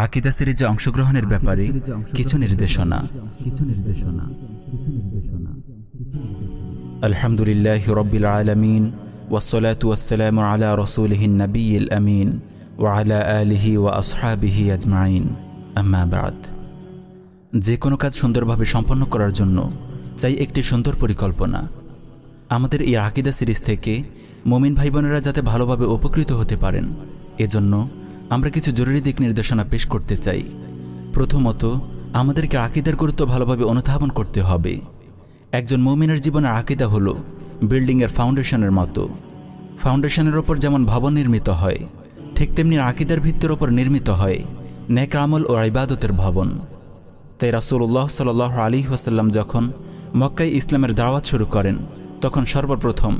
আকিদা সিরিজে অংশগ্রহণের ব্যাপারে কিছু নির্দেশনা। আলহামদুলিল্লাহ রব্বিল আলমিন ওসলাত ওয়াসালাম আলা রসুলহিন নবীল আমিন ওয়ালা আলিহি ওয়া আসহাবিহি আজমাইন। আম্মা বাদ। যে কোনো কাজ সুন্দরভাবে সম্পন্ন করার জন্য চাই একটি সুন্দর পরিকল্পনা। আমাদের এই আকিদা সিরিজ থেকে মমিন ভাই বোনেরা যাতে ভালোভাবে উপকৃত হতে পারেন, এজন্য আমরা কিছু জরুরি দিক নির্দেশনা পেশ করতে চাই। প্রথমত, আমাদেরকে আকিদার গুরুত্ব ভালোভাবে অনুধাবন করতে হবে। একজন মমিনের জীবনের আকিদা হলো বিল্ডিংয়ের ফাউন্ডেশনের মতো। ফাউন্ডেশনের ওপর যেমন ভবন নির্মিত হয়, ঠিক তেমনি আকিদার ভিত্তির ওপর নির্মিত হয় নেক আমল ও ইবাদতের ভবন। তাই রাসুল্লাহ সাল আলী ওসাল্লাম যখন মক্কায় ইসলামের দাওয়াত শুরু করেন, তখন সর্বপ্রথম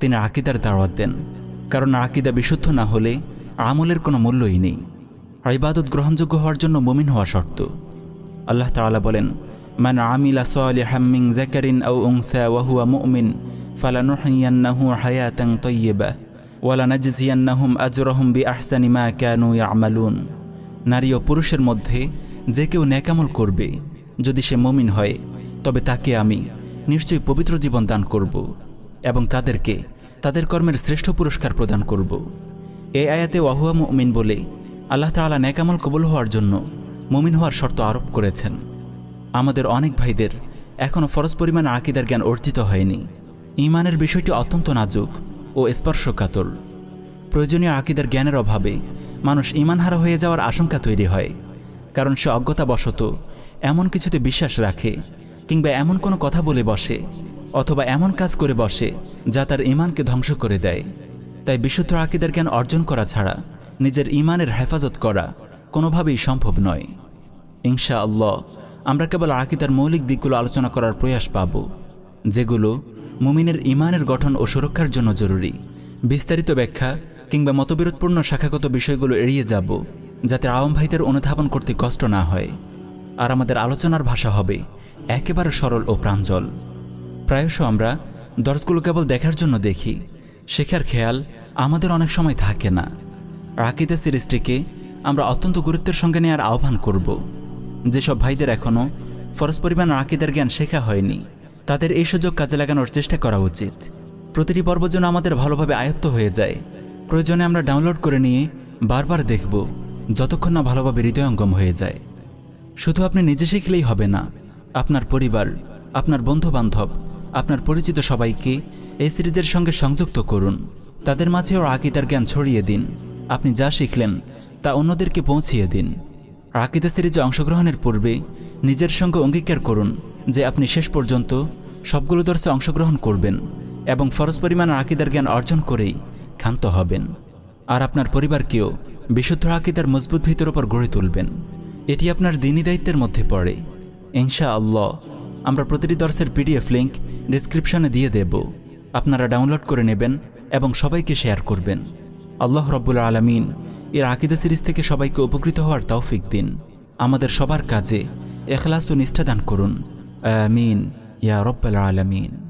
তিনি আকিদার দাওয়াত দেন। কারণ আকিদা বিশুদ্ধ না হলে আমলের কোনো মূল্যই নেই। ইবাদত গ্রহণযোগ্য হওয়ার জন্য মুমিন হওয়া শর্ত। আল্লাহ তাআলা বলেন, মান আমিলা সালিহাম মিন যাকারিন আও উনসা ওয়া হুয়া মুমিন ফালানুহইয়ান্নাহু হায়াতান তাইয়্যিবা ওয়া লানাজজিয়ান্নাহুম আজরাহুম বিআহসানি মা কানু ইয়ামালুন। নারী ও পুরুষের মধ্যে যে কেউ নেকামল করবে, যদি সে মমিন হয়, তবে তাকে আমি নিশ্চয়ই পবিত্র জীবন দান করব এবং তাদেরকে তাদের কর্মের শ্রেষ্ঠ পুরস্কার প্রদান করব। এই আয়াতে ওয়াহুয়া মুমিন বলে, আল্লাহ তাআলা নেকামল কবুল হওয়ার জন্য মুমিন হওয়ার শর্ত আরোপ করেছেন। আমাদের অনেক ভাইদের এখনও ফরজ পরিমাণ আকিদার জ্ঞান অর্জিত হয়নি। ইমানের বিষয়টি অত্যন্ত নাজুক ও স্পর্শকাতর। প্রয়োজনীয় আকিদার জ্ঞানের অভাবে মানুষ ইমানহারা হয়ে যাওয়ার আশঙ্কা তৈরি হয়, কারণ সে অজ্ঞতাবশত এমন কিছুতে বিশ্বাস রাখে কিংবা এমন কোনো কথা বলে বসে অথবা এমন কাজ করে বসে যা তার ইমানকে ধ্বংস করে দেয়। তাই বিশুদ্ধ আকিদার জ্ঞান অর্জন করা ছাড়া নিজের ইমানের হেফাজত করা কোনোভাবেই সম্ভব নয়। ইনশা আল্লাহ আমরা কেবল আকিদার মৌলিক দিকগুলো আলোচনা করার প্রয়াস পাব, যেগুলো মুমিনের ইমানের গঠন ও সুরক্ষার জন্য জরুরি। বিস্তারিত ব্যাখ্যা কিংবা মতবিরোধপূর্ণ শাখাগত বিষয়গুলো এড়িয়ে যাব, যাতে আওয়াম ভাইদের অনুধাবন করতে কষ্ট না হয়। আর আমাদের আলোচনার ভাষা হবে একেবারে সরল ও প্রাঞ্জল। প্রায়শ আমরা দর্শগুলো কেবল দেখার জন্য দেখি শেখার খেয়াল আমাদের অনেক সময় থাকে না। রাকিদা সিরিজটিকে আমরা অত্যন্ত গুরুত্বের সঙ্গে নেওয়ার আহ্বান করব। যেসব ভাইদের এখনও ফরজ পরিমাণ আকিদার জ্ঞান শেখা হয়নি, তাদের এই সুযোগ কাজে লাগানোর চেষ্টা করা উচিত। প্রতিটি পর্ব যেন আমাদের ভালোভাবে আয়ত্ত হয়ে যায়। প্রয়োজনে আমরা ডাউনলোড করে নিয়ে বারবার দেখব, যতক্ষণ না ভালোভাবে হৃদয়ঙ্গম হয়ে যায়। শুধু আপনি নিজে শিখলেই হবে না। আপনার পরিবার, আপনার বন্ধু বান্ধব আপনার পরিচিত সবাইকে এই সিরিজের সঙ্গে সংযুক্ত করুন। তাদের মাঝেও আকিদার জ্ঞান ছড়িয়ে দিন। আপনি যা শিখলেন, তা অন্যদেরকে পৌঁছিয়ে দিন। আকিদা সিরিজে অংশগ্রহণের পূর্বে নিজের সঙ্গে অঙ্গীকার করুন যে আপনি শেষ পর্যন্ত সবগুলো দর্শে অংশগ্রহণ করবেন এবং ফরজ পরিমাণ আকিদার জ্ঞান অর্জন করেই ক্ষান্ত হবেন। আর আপনার পরিবারকেও বিশুদ্ধ আকিদার মজবুত ভিতর ওপর গড়ে তুলবেন। এটি আপনার দিনী দায়িত্বের মধ্যে পড়ে। ইনশা আল্লাহ আমরা প্রতিটি দর্শের পিডিএফ লিঙ্ক ডিসক্রিপশনে দিয়ে দেব। আপনারা ডাউনলোড করে নেবেন এবং সবাইকে শেয়ার করবেন। আল্লাহ রব্বুল আলমিন এর আকিদা সিরিজ থেকে সবাইকে উপকৃত হওয়ার তৌফিক দিন। আমাদের সবার কাজে এখলাস ও নিষ্ঠাদান করুন। আমিন। ইয়া রব্বাল আলমিন।